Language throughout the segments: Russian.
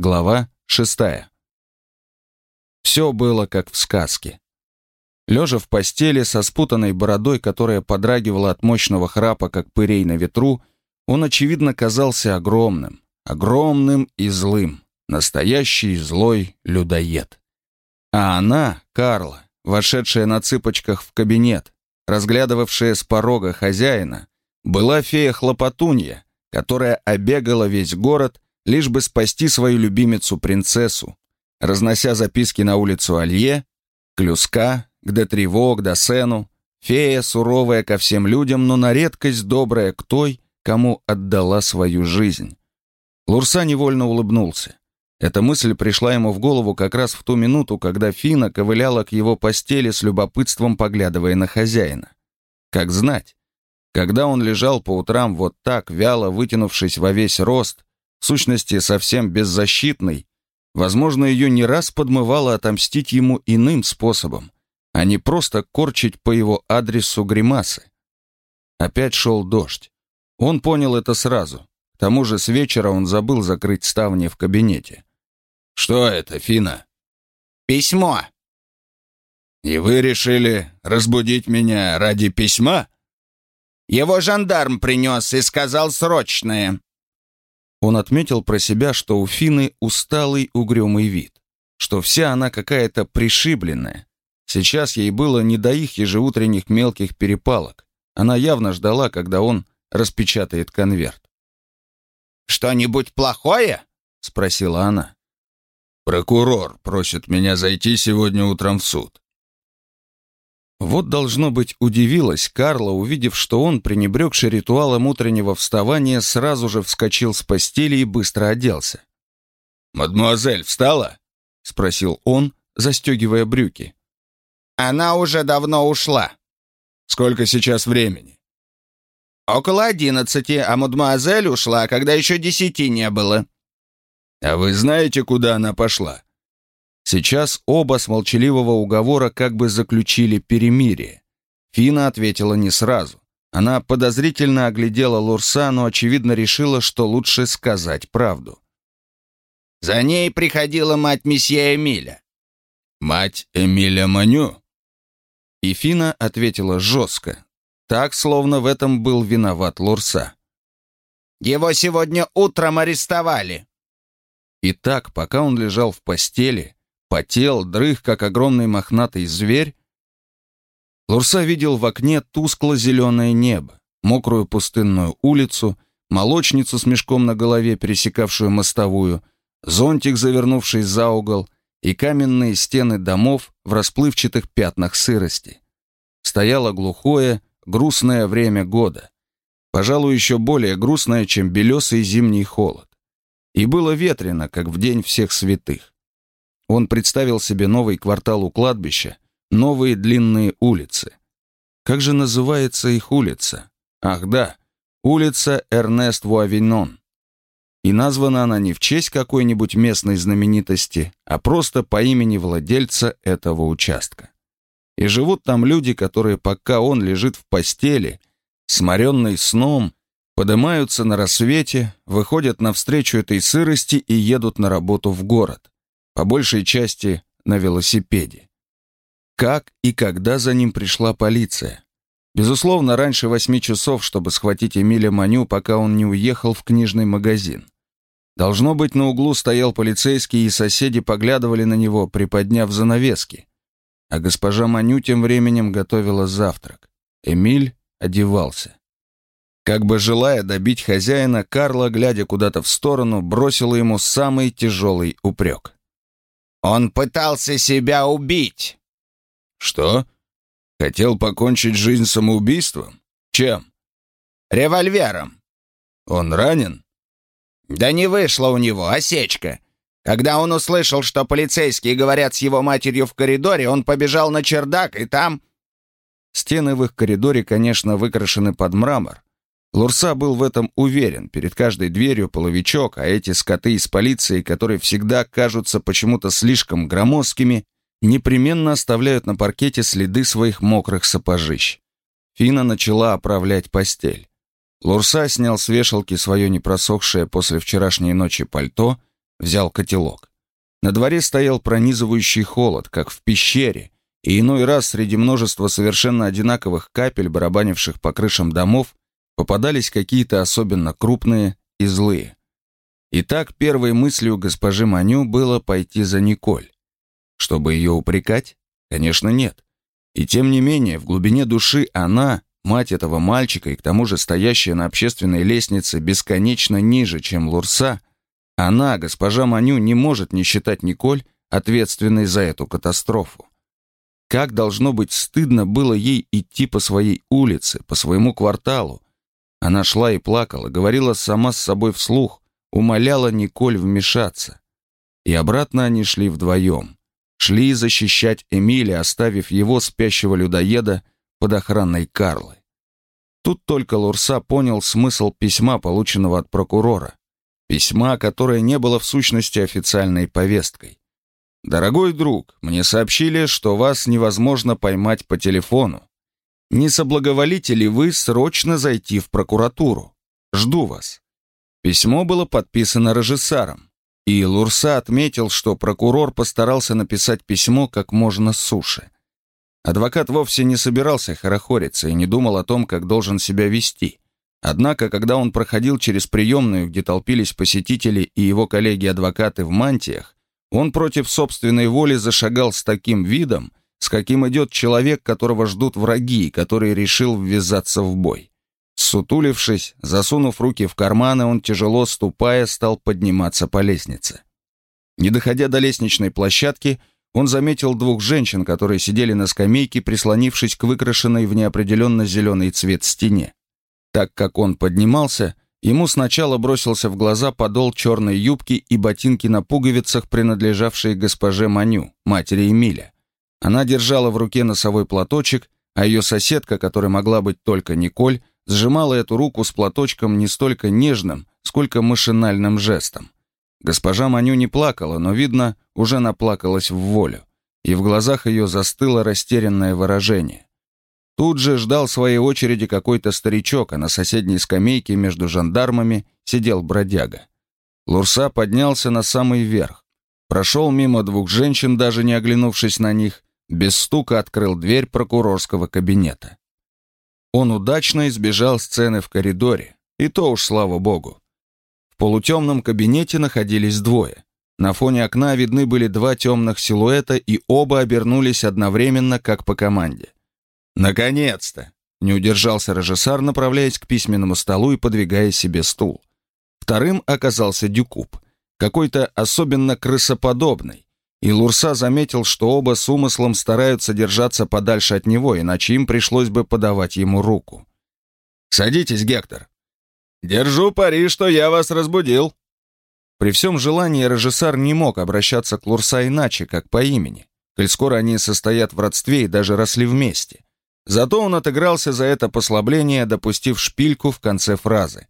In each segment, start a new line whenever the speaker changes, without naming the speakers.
Глава шестая. Все было как в сказке. Лежа в постели со спутанной бородой, которая подрагивала от мощного храпа, как пырей на ветру, он, очевидно, казался огромным, огромным и злым, настоящий злой людоед. А она, Карла, вошедшая на цыпочках в кабинет, разглядывавшая с порога хозяина, была фея-хлопотунья, которая обегала весь город, лишь бы спасти свою любимицу-принцессу, разнося записки на улицу Алье, Клюска, к Детриво, к Досену, фея, суровая ко всем людям, но на редкость добрая к той, кому отдала свою жизнь. Лурса невольно улыбнулся. Эта мысль пришла ему в голову как раз в ту минуту, когда Фина ковыляла к его постели с любопытством, поглядывая на хозяина. Как знать, когда он лежал по утрам вот так, вяло вытянувшись во весь рост, в сущности совсем беззащитный, возможно, ее не раз подмывало отомстить ему иным способом, а не просто корчить по его адресу гримасы. Опять шел дождь. Он понял это сразу. К тому же с вечера он забыл закрыть ставни в кабинете. «Что это, Фина?»
«Письмо».
«И вы решили разбудить меня ради письма?»
«Его жандарм принес и сказал срочное».
Он отметил про себя, что у Фины усталый угрюмый вид, что вся она какая-то пришибленная. Сейчас ей было не до их ежеутренних мелких перепалок. Она явно ждала, когда он распечатает конверт.
«Что-нибудь плохое?» — спросила она.
«Прокурор просит меня зайти сегодня утром в суд». Вот, должно быть, удивилась Карла, увидев, что он, пренебрегший ритуалом утреннего вставания, сразу же вскочил с постели и быстро оделся. «Мадемуазель встала?» — спросил он, застегивая брюки.
«Она уже давно ушла».
«Сколько сейчас времени?»
«Около одиннадцати, а мадемуазель ушла, когда еще десяти не было».
«А вы знаете, куда она пошла?» Сейчас оба с молчаливого уговора как бы заключили перемирие. Фина ответила не сразу. Она подозрительно оглядела Лурса, но, очевидно, решила, что лучше сказать правду.
«За ней приходила мать месье Эмиля».
«Мать Эмиля Маню?» И Фина ответила жестко, так, словно в этом был виноват Лурса.
«Его сегодня утром арестовали».
И так, пока он лежал в постели, потел, дрых, как огромный мохнатый зверь. Лурса видел в окне тускло-зеленое небо, мокрую пустынную улицу, молочницу с мешком на голове, пересекавшую мостовую, зонтик, завернувший за угол, и каменные стены домов в расплывчатых пятнах сырости. Стояло глухое, грустное время года. Пожалуй, еще более грустное, чем белесый зимний холод. И было ветрено, как в день всех святых. Он представил себе новый квартал у кладбища, новые длинные улицы. Как же называется их улица? Ах да, улица Эрнест Вуавинон. И названа она не в честь какой-нибудь местной знаменитости, а просто по имени владельца этого участка. И живут там люди, которые, пока он лежит в постели, сморенный сном, поднимаются на рассвете, выходят навстречу этой сырости и едут на работу в город по большей части на велосипеде. Как и когда за ним пришла полиция? Безусловно, раньше восьми часов, чтобы схватить Эмиля Маню, пока он не уехал в книжный магазин. Должно быть, на углу стоял полицейский, и соседи поглядывали на него, приподняв занавески. А госпожа Маню тем временем готовила завтрак. Эмиль одевался. Как бы желая добить хозяина, Карла, глядя куда-то в сторону, бросила ему самый тяжелый упрек.
Он пытался себя убить.
Что? Хотел покончить жизнь самоубийством? Чем?
Револьвером.
Он ранен?
Да не вышло у него, осечка. Когда он услышал, что полицейские говорят с его матерью в коридоре, он побежал на чердак, и там...
Стены в их коридоре, конечно, выкрашены под мрамор, Лурса был в этом уверен. Перед каждой дверью половичок, а эти скоты из полиции, которые всегда кажутся почему-то слишком громоздкими, непременно оставляют на паркете следы своих мокрых сапожищ. Фина начала оправлять постель. Лурса снял с вешалки свое непросохшее после вчерашней ночи пальто, взял котелок. На дворе стоял пронизывающий холод, как в пещере, и иной раз среди множества совершенно одинаковых капель, барабанивших по крышам домов, попадались какие-то особенно крупные и злые. Итак, первой мыслью госпожи Маню было пойти за Николь. Чтобы ее упрекать? Конечно, нет. И тем не менее, в глубине души она, мать этого мальчика и к тому же стоящая на общественной лестнице бесконечно ниже, чем Лурса, она, госпожа Маню, не может не считать Николь ответственной за эту катастрофу. Как должно быть стыдно было ей идти по своей улице, по своему кварталу. Она шла и плакала, говорила сама с собой вслух, умоляла Николь вмешаться. И обратно они шли вдвоем. Шли защищать Эмиля, оставив его, спящего людоеда, под охраной Карлы. Тут только Лурса понял смысл письма, полученного от прокурора. Письма, которое не было в сущности официальной повесткой. «Дорогой друг, мне сообщили, что вас невозможно поймать по телефону. Не соблаговолите ли вы срочно зайти в прокуратуру? Жду вас». Письмо было подписано режиссаром, и Лурса отметил, что прокурор постарался написать письмо как можно суше. Адвокат вовсе не собирался хорохориться и не думал о том, как должен себя вести. Однако, когда он проходил через приемную, где толпились посетители и его коллеги-адвокаты в мантиях, он против собственной воли зашагал с таким видом, с каким идет человек, которого ждут враги, который решил ввязаться в бой. Сутулившись, засунув руки в карманы, он, тяжело ступая, стал подниматься по лестнице. Не доходя до лестничной площадки, он заметил двух женщин, которые сидели на скамейке, прислонившись к выкрашенной в неопределенно зеленый цвет стене. Так как он поднимался, Ему сначала бросился в глаза подол черной юбки и ботинки на пуговицах, принадлежавшие госпоже Маню, матери Эмиля. Она держала в руке носовой платочек, а ее соседка, которая могла быть только Николь, сжимала эту руку с платочком не столько нежным, сколько машинальным жестом. Госпожа Маню не плакала, но, видно, уже наплакалась в волю, и в глазах ее застыло растерянное выражение. Тут же ждал своей очереди какой-то старичок, а на соседней скамейке между жандармами сидел бродяга. Лурса поднялся на самый верх, прошел мимо двух женщин, даже не оглянувшись на них, без стука открыл дверь прокурорского кабинета. Он удачно избежал сцены в коридоре, и то уж слава богу. В полутемном кабинете находились двое. На фоне окна видны были два темных силуэта, и оба обернулись одновременно, как по команде. «Наконец-то!» — не удержался режиссер, направляясь к письменному столу и подвигая себе стул. Вторым оказался Дюкуб, какой-то особенно крысоподобный, и Лурса заметил, что оба с умыслом стараются держаться подальше от него, иначе им пришлось бы подавать ему руку. «Садитесь, Гектор». «Держу пари, что я вас разбудил». При всем желании режиссер не мог обращаться к Лурса иначе, как по имени, коль скоро они состоят в родстве и даже росли вместе. Зато он отыгрался за это послабление, допустив шпильку в конце фразы.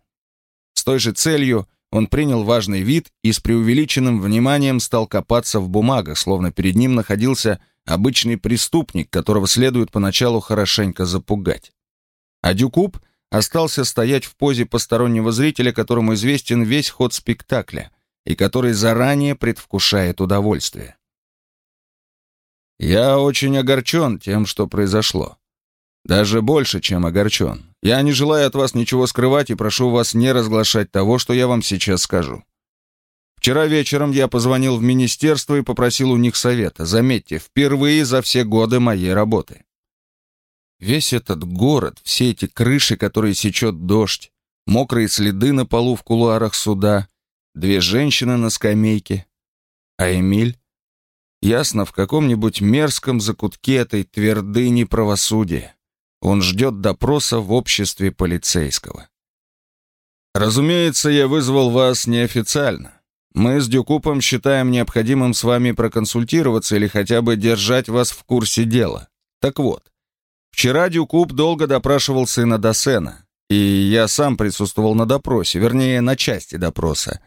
С той же целью он принял важный вид и с преувеличенным вниманием стал копаться в бумагах, словно перед ним находился обычный преступник, которого следует поначалу хорошенько запугать. А Дюкуб остался стоять в позе постороннего зрителя, которому известен весь ход спектакля и который заранее предвкушает удовольствие. «Я очень огорчен тем, что произошло. Даже больше, чем огорчен. Я не желаю от вас ничего скрывать и прошу вас не разглашать того, что я вам сейчас скажу. Вчера вечером я позвонил в министерство и попросил у них совета. Заметьте, впервые за все годы моей работы. Весь этот город, все эти крыши, которые сечет дождь, мокрые следы на полу в кулуарах суда, две женщины на скамейке. А Эмиль? Ясно, в каком-нибудь мерзком закутке этой твердыни правосудия. Он ждет допроса в обществе полицейского. Разумеется, я вызвал вас неофициально. Мы с Дюкупом считаем необходимым с вами проконсультироваться или хотя бы держать вас в курсе дела. Так вот, вчера Дюкуп долго допрашивал сына Досена, и я сам присутствовал на допросе, вернее, на части допроса.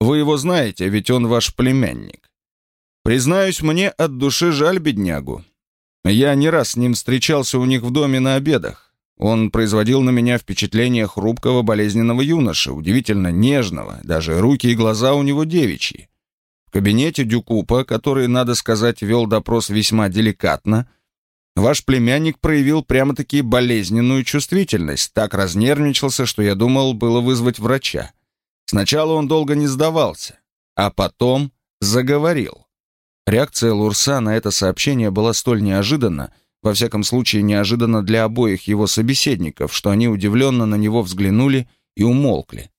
Вы его знаете, ведь он ваш племянник. Признаюсь, мне от души жаль беднягу. Я не раз с ним встречался у них в доме на обедах. Он производил на меня впечатление хрупкого болезненного юноши, удивительно нежного, даже руки и глаза у него девичьи. В кабинете Дюкупа, который, надо сказать, вел допрос весьма деликатно, ваш племянник проявил прямо-таки болезненную чувствительность, так разнервничался, что я думал было вызвать врача. Сначала он долго не сдавался, а потом заговорил. Реакция Лурса на это сообщение была столь неожиданна, во всяком случае неожиданно для обоих его собеседников, что они удивленно на него взглянули и умолкли.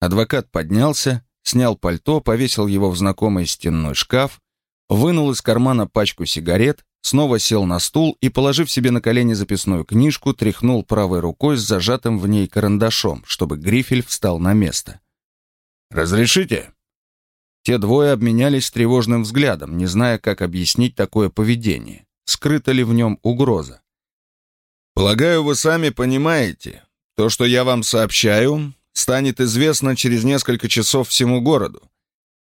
Адвокат поднялся, снял пальто, повесил его в знакомый стенной шкаф, вынул из кармана пачку сигарет, снова сел на стул и, положив себе на колени записную книжку, тряхнул правой рукой с зажатым в ней карандашом, чтобы грифель встал на место. «Разрешите?» Те двое обменялись тревожным взглядом, не зная, как объяснить такое поведение. Скрыта ли в нем угроза? «Полагаю, вы сами понимаете, то, что я вам сообщаю, станет известно через несколько часов всему городу,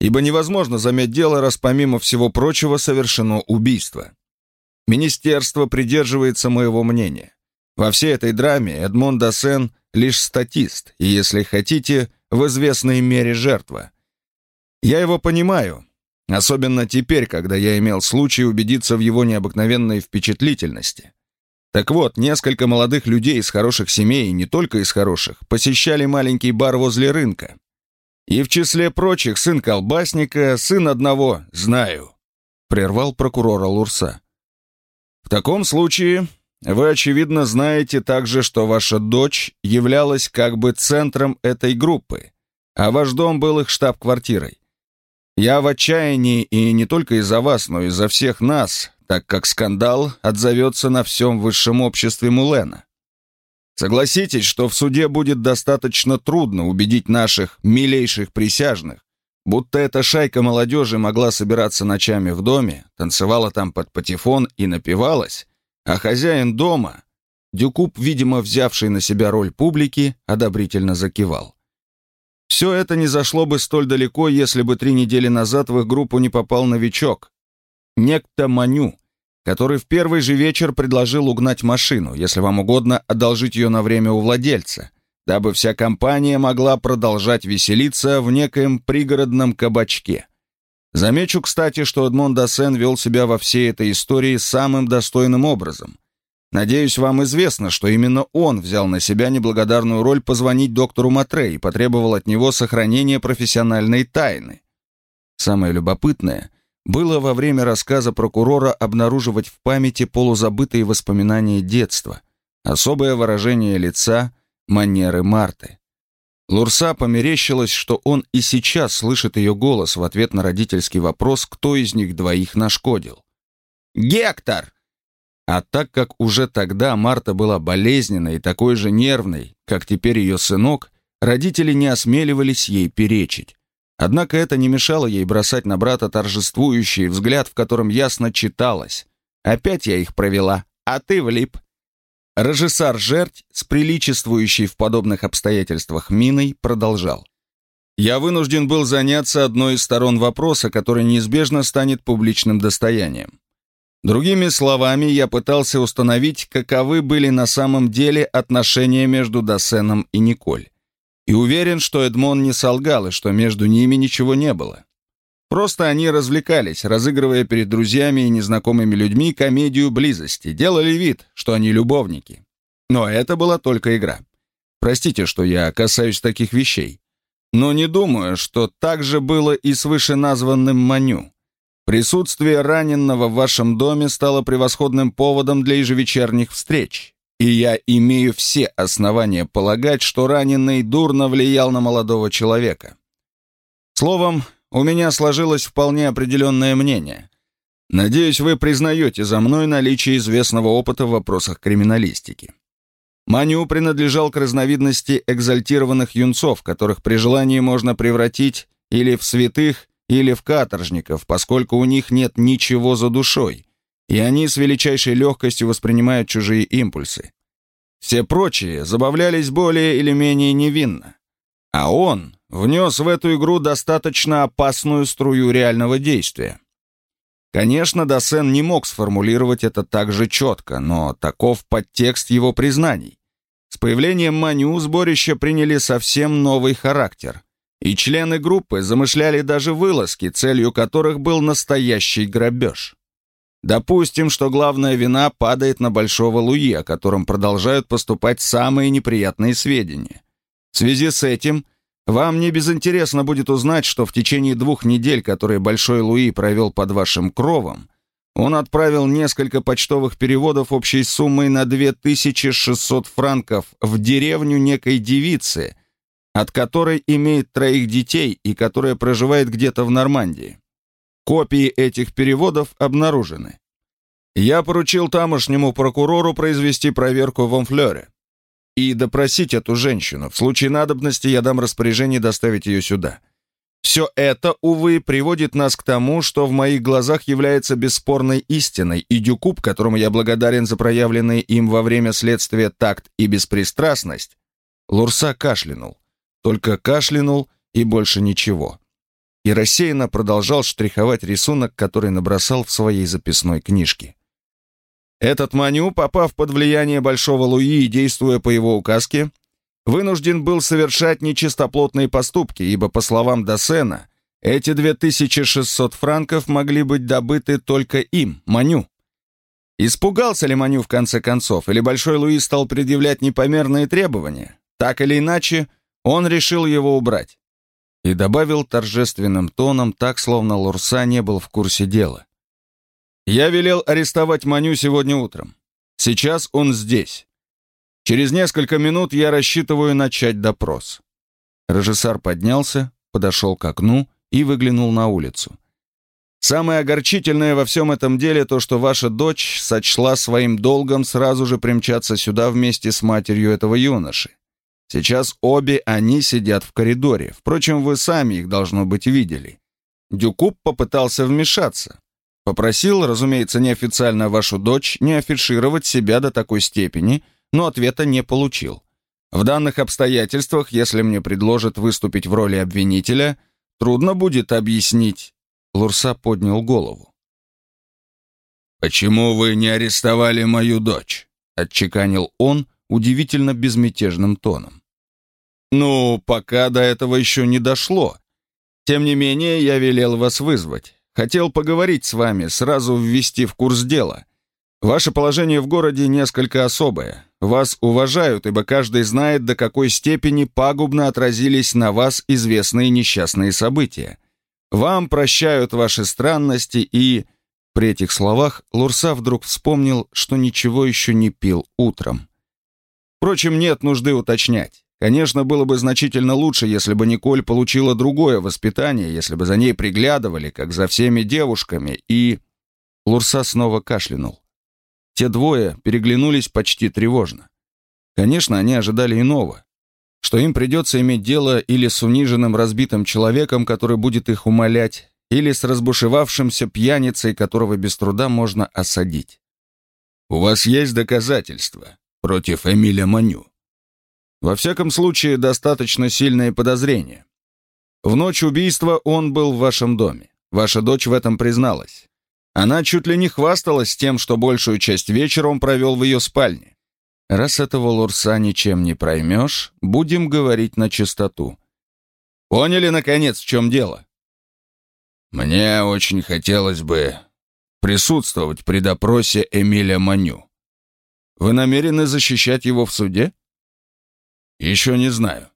ибо невозможно замять дело, раз помимо всего прочего совершено убийство. Министерство придерживается моего мнения. Во всей этой драме Эдмон Дасен лишь статист, и, если хотите, в известной мере жертва. Я его понимаю, особенно теперь, когда я имел случай убедиться в его необыкновенной впечатлительности. Так вот, несколько молодых людей из хороших семей, не только из хороших, посещали маленький бар возле рынка. И в числе прочих сын колбасника, сын одного, знаю, прервал прокурора Лурса. В таком случае вы, очевидно, знаете также, что ваша дочь являлась как бы центром этой группы, а ваш дом был их штаб-квартирой. Я в отчаянии и не только из-за вас, но и из-за всех нас, так как скандал отзовется на всем высшем обществе Мулена. Согласитесь, что в суде будет достаточно трудно убедить наших милейших присяжных, будто эта шайка молодежи могла собираться ночами в доме, танцевала там под патефон и напивалась, а хозяин дома, Дюкуб, видимо, взявший на себя роль публики, одобрительно закивал. Все это не зашло бы столь далеко, если бы три недели назад в их группу не попал новичок, некто Маню, который в первый же вечер предложил угнать машину, если вам угодно одолжить ее на время у владельца, дабы вся компания могла продолжать веселиться в некоем пригородном кабачке. Замечу, кстати, что Эдмон Дасен вел себя во всей этой истории самым достойным образом. Надеюсь, вам известно, что именно он взял на себя неблагодарную роль позвонить доктору Матре и потребовал от него сохранения профессиональной тайны. Самое любопытное — было во время рассказа прокурора обнаруживать в памяти полузабытые воспоминания детства, особое выражение лица, манеры Марты. Лурса померещилось, что он и сейчас слышит ее голос в ответ на родительский вопрос, кто из них двоих нашкодил. «Гектор!» А так как уже тогда Марта была болезненной и такой же нервной, как теперь ее сынок, родители не осмеливались ей перечить. Однако это не мешало ей бросать на брата торжествующий взгляд, в котором ясно читалось. «Опять я их провела, а ты влип». Режиссар Жерть, с приличествующей в подобных обстоятельствах миной, продолжал. «Я вынужден был заняться одной из сторон вопроса, который неизбежно станет публичным достоянием. Другими словами, я пытался установить, каковы были на самом деле отношения между Досеном и Николь и уверен, что Эдмон не солгал и что между ними ничего не было. Просто они развлекались, разыгрывая перед друзьями и незнакомыми людьми комедию близости, делали вид, что они любовники. Но это была только игра. Простите, что я касаюсь таких вещей. Но не думаю, что так же было и с вышеназванным Маню. Присутствие раненного в вашем доме стало превосходным поводом для ежевечерних встреч и я имею все основания полагать, что раненый дурно влиял на молодого человека. Словом, у меня сложилось вполне определенное мнение. Надеюсь, вы признаете за мной наличие известного опыта в вопросах криминалистики. Маню принадлежал к разновидности экзальтированных юнцов, которых при желании можно превратить или в святых, или в каторжников, поскольку у них нет ничего за душой, и они с величайшей легкостью воспринимают чужие импульсы. Все прочие забавлялись более или менее невинно. А он внес в эту игру достаточно опасную струю реального действия. Конечно, Досен не мог сформулировать это так же четко, но таков подтекст его признаний. С появлением Маню сборища приняли совсем новый характер. И члены группы замышляли даже вылазки, целью которых был настоящий грабеж. Допустим, что главная вина падает на Большого Луи, о котором продолжают поступать самые неприятные сведения. В связи с этим вам не безинтересно будет узнать, что в течение двух недель, которые Большой Луи провел под вашим кровом, он отправил несколько почтовых переводов общей суммой на 2600 франков в деревню некой девицы, от которой имеет троих детей и которая проживает где-то в Нормандии. Копии этих переводов обнаружены. Я поручил тамошнему прокурору произвести проверку в Онфлёре и допросить эту женщину. В случае надобности я дам распоряжение доставить ее сюда. Все это, увы, приводит нас к тому, что в моих глазах является бесспорной истиной, и Дюкуб, которому я благодарен за проявленные им во время следствия такт и беспристрастность, Лурса кашлянул. Только кашлянул и больше ничего и рассеянно продолжал штриховать рисунок, который набросал в своей записной книжке. Этот Маню, попав под влияние Большого Луи и действуя по его указке, вынужден был совершать нечистоплотные поступки, ибо, по словам Досена, эти 2600 франков могли быть добыты только им, Маню. Испугался ли Маню в конце концов, или Большой Луи стал предъявлять непомерные требования? Так или иначе, он решил его убрать и добавил торжественным тоном, так, словно Лурса не был в курсе дела. «Я велел арестовать Маню сегодня утром. Сейчас он здесь. Через несколько минут я рассчитываю начать допрос». Режиссер поднялся, подошел к окну и выглянул на улицу. «Самое огорчительное во всем этом деле то, что ваша дочь сочла своим долгом сразу же примчаться сюда вместе с матерью этого юноши. Сейчас обе они сидят в коридоре. Впрочем, вы сами их, должно быть, видели. Дюкуб попытался вмешаться. Попросил, разумеется, неофициально вашу дочь не афишировать себя до такой степени, но ответа не получил. В данных обстоятельствах, если мне предложат выступить в роли обвинителя, трудно будет объяснить. Лурса поднял голову. «Почему вы не арестовали мою дочь?» — отчеканил он удивительно безмятежным тоном. «Ну, пока до этого еще не дошло. Тем не менее, я велел вас вызвать. Хотел поговорить с вами, сразу ввести в курс дела. Ваше положение в городе несколько особое. Вас уважают, ибо каждый знает, до какой степени пагубно отразились на вас известные несчастные события. Вам прощают ваши странности и...» При этих словах Лурса вдруг вспомнил, что ничего еще не пил утром. Впрочем, нет нужды уточнять. Конечно, было бы значительно лучше, если бы Николь получила другое воспитание, если бы за ней приглядывали, как за всеми девушками, и... Лурса снова кашлянул. Те двое переглянулись почти тревожно. Конечно, они ожидали иного, что им придется иметь дело или с униженным разбитым человеком, который будет их умолять, или с разбушевавшимся пьяницей, которого без труда можно осадить. «У вас есть доказательства против Эмиля Маню?» Во всяком случае, достаточно сильные подозрения. В ночь убийства он был в вашем доме. Ваша дочь в этом призналась. Она чуть ли не хвасталась тем, что большую часть вечера он провел в ее спальне. Раз этого Лурса ничем не проймешь, будем говорить на чистоту. Поняли, наконец, в чем дело? Мне очень хотелось бы присутствовать при допросе Эмиля Маню. Вы намерены защищать его в суде? «Еще не знаю».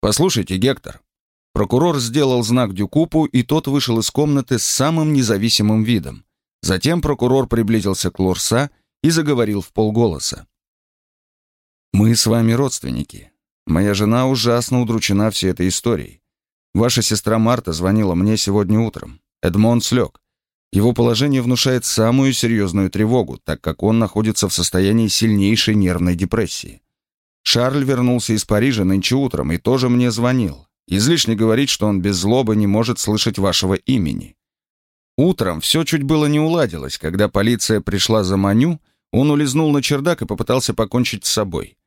«Послушайте, Гектор». Прокурор сделал знак Дюкупу, и тот вышел из комнаты с самым независимым видом. Затем прокурор приблизился к Лорса и заговорил в полголоса. «Мы с вами родственники. Моя жена ужасно удручена всей этой историей. Ваша сестра Марта звонила мне сегодня утром. Эдмон слег. Его положение внушает самую серьезную тревогу, так как он находится в состоянии сильнейшей нервной депрессии. Шарль вернулся из Парижа нынче утром и тоже мне звонил. Излишне говорить, что он без злобы не может слышать вашего имени. Утром все чуть было не уладилось. Когда полиция пришла за Маню, он улизнул на чердак и попытался покончить с собой.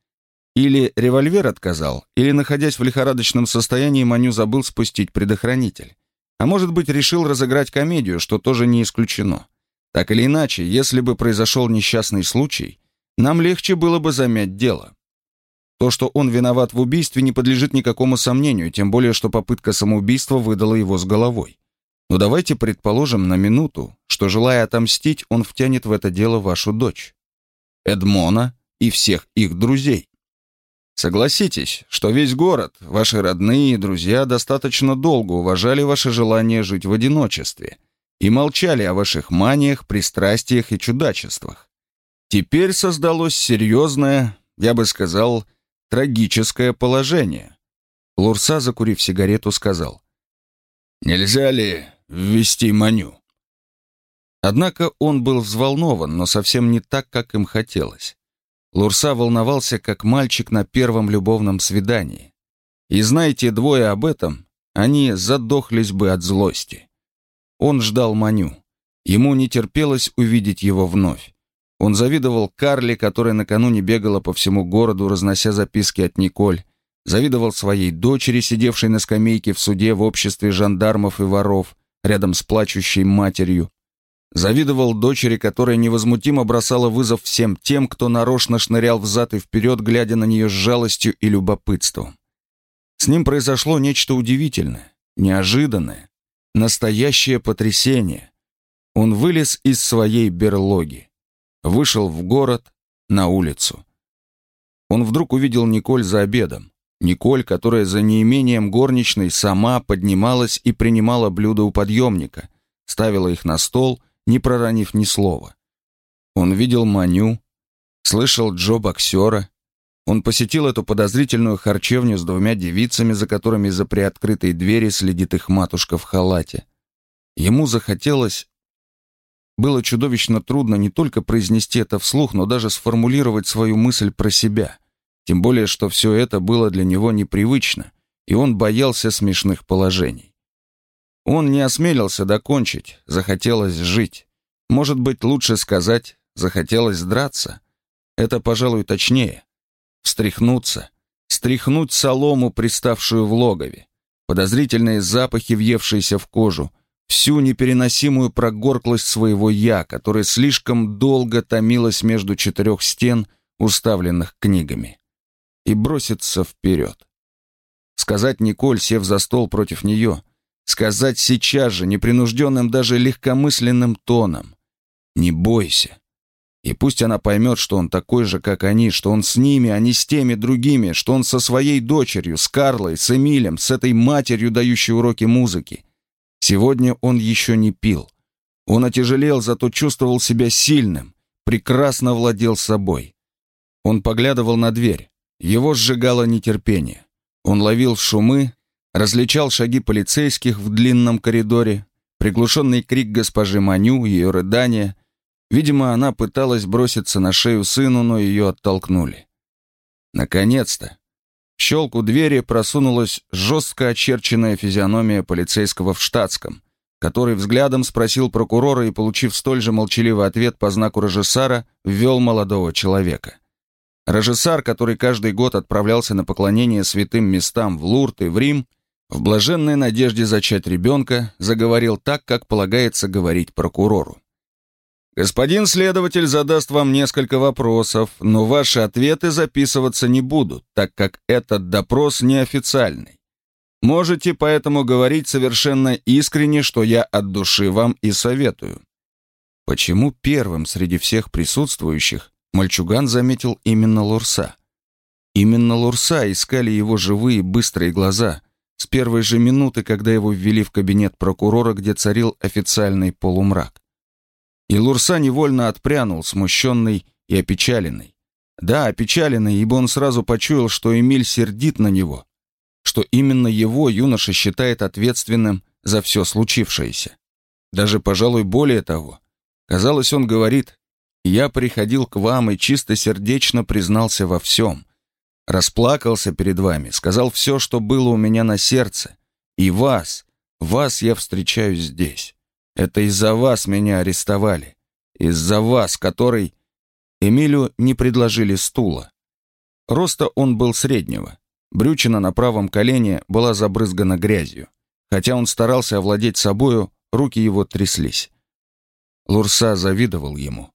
Или револьвер отказал, или, находясь в лихорадочном состоянии, Маню забыл спустить предохранитель. А может быть, решил разыграть комедию, что тоже не исключено. Так или иначе, если бы произошел несчастный случай, нам легче было бы замять дело То, что он виноват в убийстве, не подлежит никакому сомнению, тем более, что попытка самоубийства выдала его с головой. Но давайте предположим на минуту, что, желая отомстить, он втянет в это дело вашу дочь, Эдмона и всех их друзей. Согласитесь, что весь город, ваши родные и друзья достаточно долго уважали ваше желание жить в одиночестве и молчали о ваших маниях, пристрастиях и чудачествах. Теперь создалось серьезное, я бы сказал, трагическое положение. Лурса, закурив сигарету, сказал, «Нельзя ли ввести Маню?» Однако он был взволнован, но совсем не так, как им хотелось. Лурса волновался, как мальчик на первом любовном свидании. И знаете, двое об этом, они задохлись бы от злости. Он ждал Маню. Ему не терпелось увидеть его вновь. Он завидовал Карли, которая накануне бегала по всему городу, разнося записки от Николь. Завидовал своей дочери, сидевшей на скамейке в суде в обществе жандармов и воров, рядом с плачущей матерью. Завидовал дочери, которая невозмутимо бросала вызов всем тем, кто нарочно шнырял взад и вперед, глядя на нее с жалостью и любопытством. С ним произошло нечто удивительное, неожиданное, настоящее потрясение. Он вылез из своей берлоги, вышел в город, на улицу. Он вдруг увидел Николь за обедом. Николь, которая за неимением горничной сама поднималась и принимала блюда у подъемника, ставила их на стол — не проронив ни слова. Он видел Маню, слышал Джо-боксера. Он посетил эту подозрительную харчевню с двумя девицами, за которыми за приоткрытой двери следит их матушка в халате. Ему захотелось... Было чудовищно трудно не только произнести это вслух, но даже сформулировать свою мысль про себя. Тем более, что все это было для него непривычно, и он боялся смешных положений. Он не осмелился докончить, захотелось жить. Может быть, лучше сказать, захотелось драться. Это, пожалуй, точнее. Встряхнуться, стряхнуть солому, приставшую в логове, подозрительные запахи, въевшиеся в кожу, всю непереносимую прогорклость своего «я», которая слишком долго томилась между четырех стен, уставленных книгами, и броситься вперед. Сказать Николь, сев за стол против нее — Сказать сейчас же, непринужденным даже легкомысленным тоном. «Не бойся». И пусть она поймет, что он такой же, как они, что он с ними, а не с теми другими, что он со своей дочерью, с Карлой, с Эмилем, с этой матерью, дающей уроки музыки. Сегодня он еще не пил. Он отяжелел, зато чувствовал себя сильным, прекрасно владел собой. Он поглядывал на дверь. Его сжигало нетерпение. Он ловил шумы, различал шаги полицейских в длинном коридоре, приглушенный крик госпожи Маню, ее рыдание. Видимо, она пыталась броситься на шею сыну, но ее оттолкнули. Наконец-то! Щелку двери просунулась жестко очерченная физиономия полицейского в штатском, который взглядом спросил прокурора и, получив столь же молчаливый ответ по знаку Рожесара, ввел молодого человека. Рожесар, который каждый год отправлялся на поклонение святым местам в Лурд и в Рим, в блаженной надежде зачать ребенка, заговорил так, как полагается говорить прокурору. «Господин следователь задаст вам несколько вопросов, но ваши ответы записываться не будут, так как этот допрос неофициальный. Можете поэтому говорить совершенно искренне, что я от души вам и советую». Почему первым среди всех присутствующих мальчуган заметил именно Лурса? Именно Лурса искали его живые быстрые глаза — с первой же минуты, когда его ввели в кабинет прокурора, где царил официальный полумрак. И Лурса невольно отпрянул, смущенный и опечаленный. Да, опечаленный, ибо он сразу почуял, что Эмиль сердит на него, что именно его юноша считает ответственным за все случившееся. Даже, пожалуй, более того. Казалось, он говорит, «Я приходил к вам и чистосердечно признался во всем, Расплакался перед вами, сказал все, что было у меня на сердце. И вас, вас я встречаю здесь. Это из-за вас меня арестовали. Из-за вас, который... Эмилю не предложили стула. Роста он был среднего. Брючина на правом колене была забрызгана грязью. Хотя он старался овладеть собою, руки его тряслись. Лурса завидовал ему.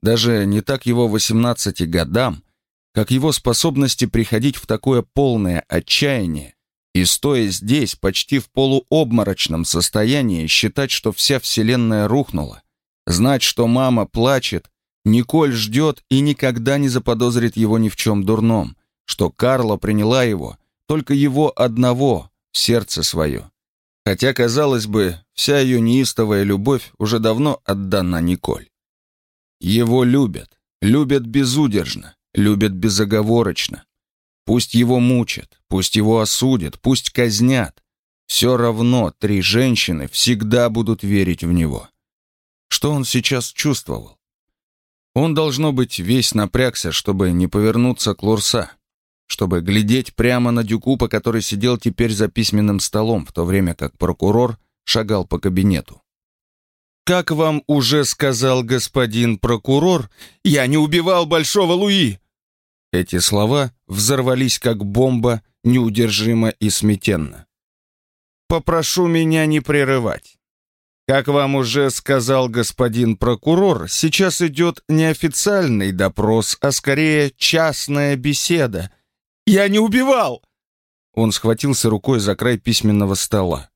Даже не так его 18 годам, как его способности приходить в такое полное отчаяние и, стоя здесь, почти в полуобморочном состоянии, считать, что вся вселенная рухнула, знать, что мама плачет, Николь ждет и никогда не заподозрит его ни в чем дурном, что Карла приняла его, только его одного, в сердце свое. Хотя, казалось бы, вся ее неистовая любовь уже давно отдана Николь. Его любят, любят безудержно, любят безоговорочно. Пусть его мучат, пусть его осудят, пусть казнят. Все равно три женщины всегда будут верить в него. Что он сейчас чувствовал? Он, должно быть, весь напрягся, чтобы не повернуться к Лурса, чтобы глядеть прямо на Дюкупа, который сидел теперь за письменным столом, в то время как прокурор шагал по кабинету. «Как вам уже сказал господин прокурор, я не убивал Большого Луи!» Эти слова взорвались как бомба, неудержимо и сметенно. «Попрошу меня не прерывать. Как вам уже сказал господин прокурор, сейчас идет не официальный допрос, а скорее частная беседа. Я не убивал!» Он схватился рукой за край письменного стола.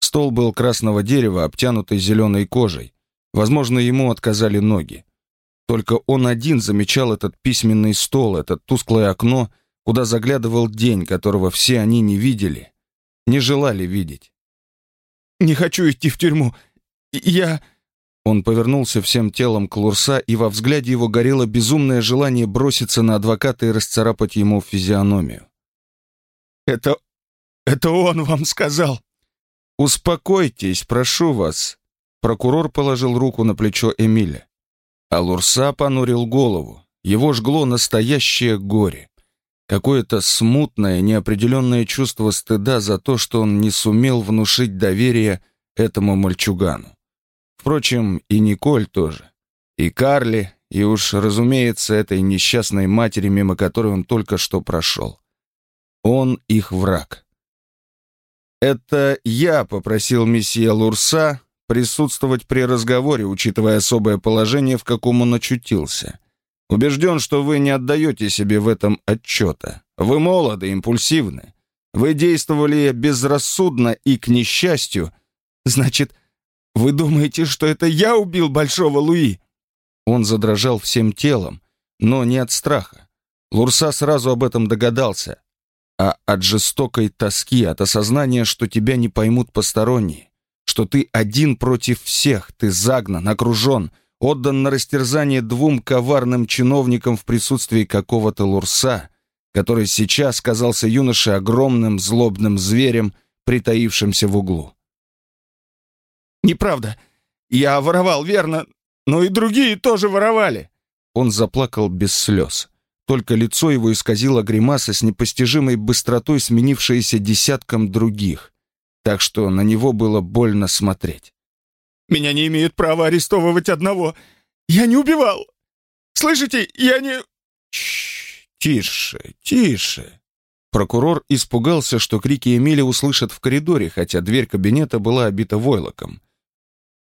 Стол был красного дерева, обтянутый зеленой кожей. Возможно, ему отказали ноги. Только он один замечал этот письменный стол, это тусклое окно, куда заглядывал день, которого все они не видели, не желали видеть. «Не хочу идти в тюрьму. Я...» Он повернулся всем телом к Лурса, и во взгляде его горело безумное желание броситься на адвоката и расцарапать ему физиономию. «Это... это он вам сказал!» «Успокойтесь, прошу вас». Прокурор положил руку на плечо Эмиля. А Лурса понурил голову. Его жгло настоящее горе. Какое-то смутное, неопределенное чувство стыда за то, что он не сумел внушить доверие этому мальчугану. Впрочем, и Николь тоже. И Карли, и уж, разумеется, этой несчастной матери, мимо которой он только что прошел. Он их враг. Это я попросил месье Лурса присутствовать при разговоре, учитывая особое положение, в каком он очутился. Убежден, что вы не отдаете себе в этом отчета. Вы молоды, импульсивны. Вы действовали безрассудно и к несчастью. Значит, вы думаете, что это я убил Большого Луи?» Он задрожал всем телом, но не от страха. Лурса сразу об этом догадался а от жестокой тоски, от осознания, что тебя не поймут посторонние, что ты один против всех, ты загнан, окружен, отдан на растерзание двум коварным чиновникам в присутствии какого-то лурса, который сейчас казался юноше огромным злобным зверем, притаившимся в углу. «Неправда. Я воровал, верно, но и другие тоже воровали». Он заплакал без слез. Только лицо его исказило гримаса с непостижимой быстротой, сменившаяся десятком других, так что на него было больно смотреть. «Меня не имеют права арестовывать одного. Я не убивал. Слышите, я не...» «Тише, тише». Прокурор испугался, что крики Эмиля услышат в коридоре, хотя дверь кабинета была обита войлоком.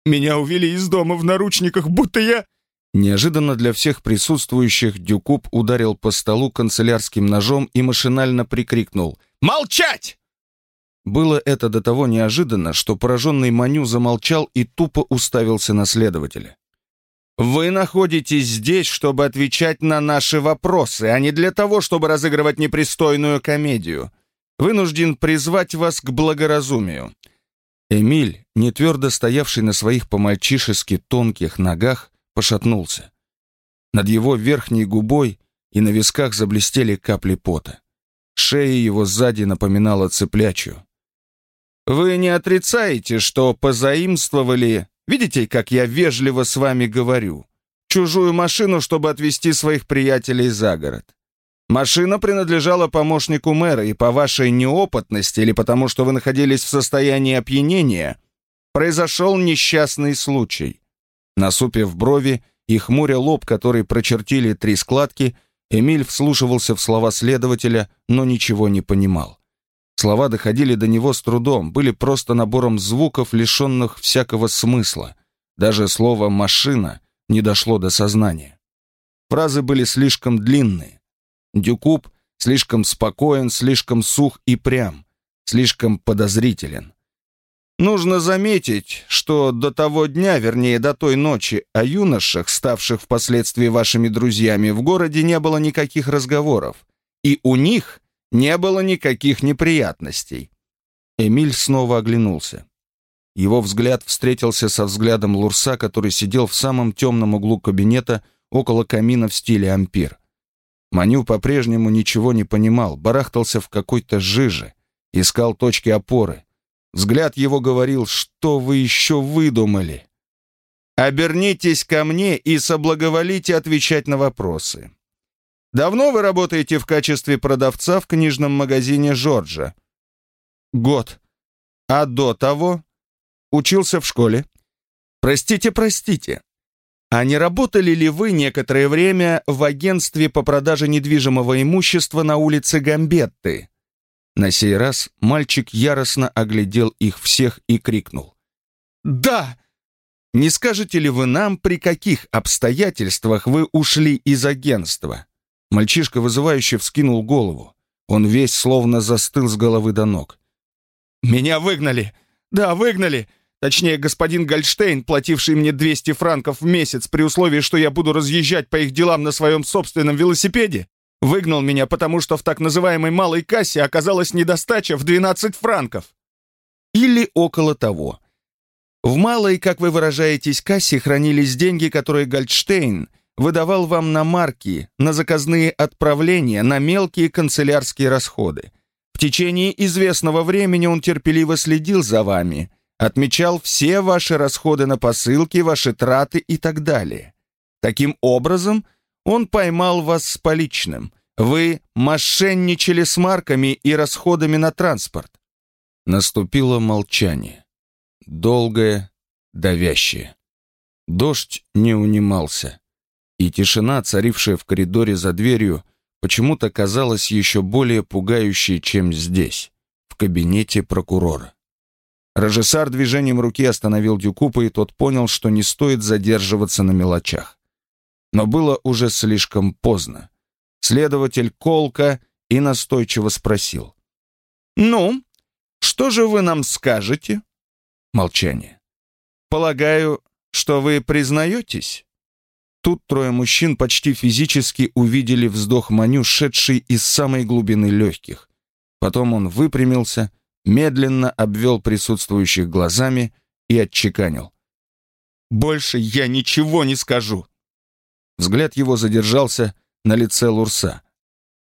«Меня увели из дома в наручниках, будто я...» Неожиданно для всех присутствующих Дюкуб ударил по столу канцелярским ножом и машинально прикрикнул «Молчать!». Было это до того неожиданно, что пораженный Маню замолчал и тупо уставился на следователя. «Вы находитесь здесь, чтобы отвечать на наши вопросы, а не для того, чтобы разыгрывать непристойную комедию. Вынужден призвать вас к благоразумию». Эмиль, не твердо стоявший на своих по-мальчишески тонких ногах, пошатнулся. Над его верхней губой и на висках заблестели капли пота. Шея его сзади напоминала цыплячью. «Вы не отрицаете, что позаимствовали... Видите, как я вежливо с вами говорю? Чужую машину, чтобы отвезти своих приятелей за город. Машина принадлежала помощнику мэра, и по вашей неопытности или потому, что вы находились в состоянии опьянения, произошел несчастный случай. Насупив брови и хмуря лоб, который прочертили три складки, Эмиль вслушивался в слова следователя, но ничего не понимал. Слова доходили до него с трудом, были просто набором звуков, лишенных всякого смысла. Даже слово «машина» не дошло до сознания. Фразы были слишком длинные. Дюкуб слишком спокоен, слишком сух и прям, слишком подозрителен. Нужно заметить, что до того дня, вернее, до той ночи, о юношах, ставших впоследствии вашими друзьями, в городе не было никаких разговоров, и у них не было никаких неприятностей. Эмиль снова оглянулся. Его взгляд встретился со взглядом Лурса, который сидел в самом темном углу кабинета около камина в стиле ампир. Маню по-прежнему ничего не понимал, барахтался в какой-то жиже, искал точки опоры — Взгляд его говорил, что вы еще выдумали. Обернитесь ко мне и соблаговолите отвечать на вопросы. Давно вы работаете в качестве продавца в книжном магазине Жорджа? Год. А до того? Учился в школе? Простите, простите. А не работали ли вы некоторое время в агентстве по продаже недвижимого имущества на улице Гамбетты? На сей раз мальчик яростно оглядел их всех и крикнул. «Да! Не скажете ли вы нам, при каких обстоятельствах вы ушли из агентства?» Мальчишка вызывающе вскинул голову. Он весь словно застыл с головы до ног. «Меня выгнали! Да, выгнали! Точнее, господин Гольштейн, плативший мне 200 франков в месяц при условии, что я буду разъезжать по их делам на своем собственном велосипеде, Выгнал меня, потому что в так называемой малой кассе оказалась недостача в 12 франков. Или около того. В малой, как вы выражаетесь, кассе хранились деньги, которые Гольдштейн выдавал вам на марки, на заказные отправления, на мелкие канцелярские расходы. В течение известного времени он терпеливо следил за вами, отмечал все ваши расходы на посылки, ваши траты и так далее. Таким образом, он поймал вас с поличным. Вы мошенничали с марками и расходами на транспорт. Наступило молчание. Долгое, давящее. Дождь не унимался. И тишина, царившая в коридоре за дверью, почему-то казалась еще более пугающей, чем здесь, в кабинете прокурора. Режиссар движением руки остановил Дюкупа, и тот понял, что не стоит задерживаться на мелочах но было уже слишком поздно. Следователь колко и настойчиво спросил. «Ну, что же вы нам скажете?» Молчание. «Полагаю, что вы признаетесь?» Тут трое мужчин почти физически увидели вздох Маню, шедший из самой глубины легких. Потом он выпрямился, медленно обвел присутствующих глазами и отчеканил. «Больше я ничего не скажу. Взгляд его задержался на лице Лурса,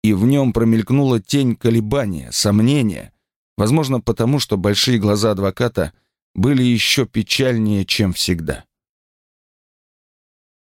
и в нем промелькнула тень колебания, сомнения, возможно, потому что большие глаза адвоката были еще печальнее, чем всегда.